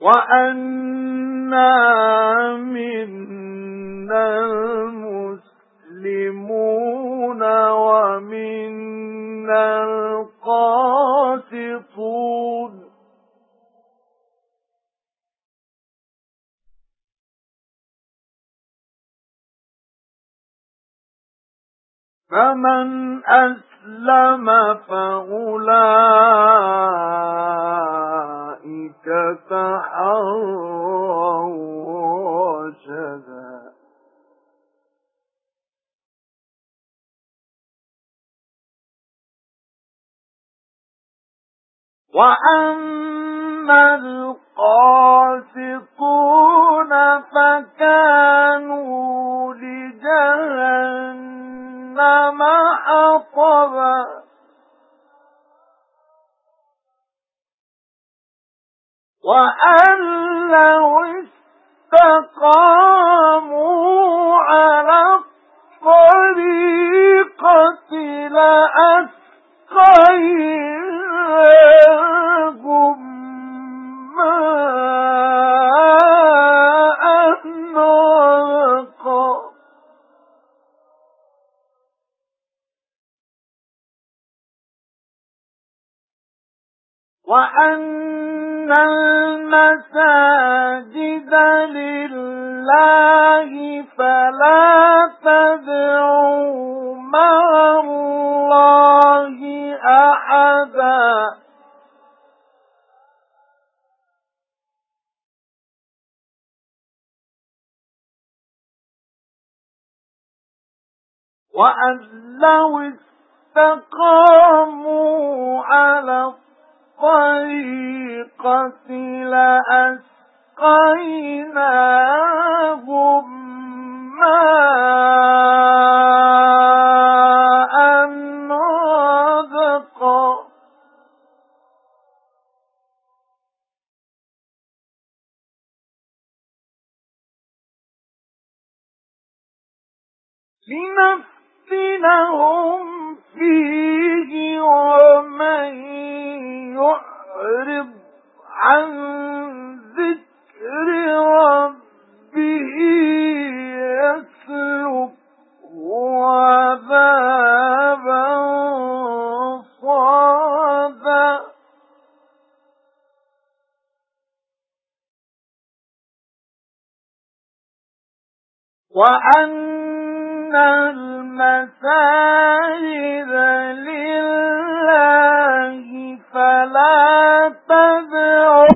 وَأَنَّا مِنَّا الْمُسْلِمُونَ وَمِنَّا الْقَاسِطُونَ فَمَنْ أَسْلَمَ فَأُولَئِكَ تَحَرَّوْا رَشَدًا وَأَمَّا الْقَاسِطُونَ فَكَانُوا لِجَهَنَّمَ حَطَبًا وَأَن لَّوْ اسْتَقَامُوا عَلَى الطَّرِيقَةِ وَأَنَّ الْمَسَاجِدَ لِلَّهِ فَلَا تَدْعُوا مَعَ اللَّهِ أَحَدًا. وَأَن لَّوْ اسْتَقَامُوا عَلَى الطَّرِيقَةِ لَأَسْقَيْنَاهُم مَّاءً غَدَقًا لِنَفْتِنَهُمْ فِيهِ وَمَن وَأَنَّ الْمَسَاجِدَ لِلَّهِ